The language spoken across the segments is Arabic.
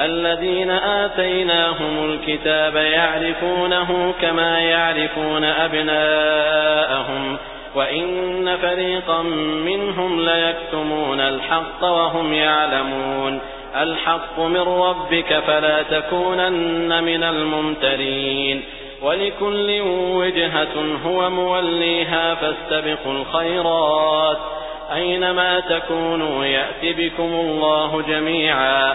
الذين آتيناهم الكتاب يعرفونه كما يعرفون أبناءهم وإن فريقا منهم ليكتمون الحق وهم يعلمون. الحق من ربك فلا تكونن من الممترين. ولكل وجهة هو موليها فاستبقوا الخيرات. أينما تكونوا يأت بكم الله جميعا.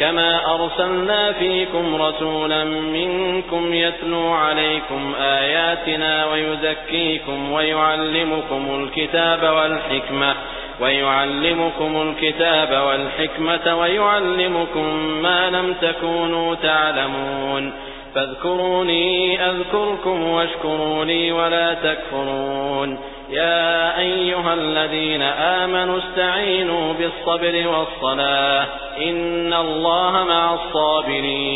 كما أرسلنا فيكم رسولا منكم يتلو عليكم آياتنا ويزكيكم ويعلمكم الكتاب والحكمة ويعلمكم الكتاب والحكمة ويعلمكم ما لم تكونوا تعلمون فاذكروني أذكركم واشكروا لي ولا تكفرون يا أيها الذين آمنوا استعينوا بالصبر والصلاة إن الله مع الصابرين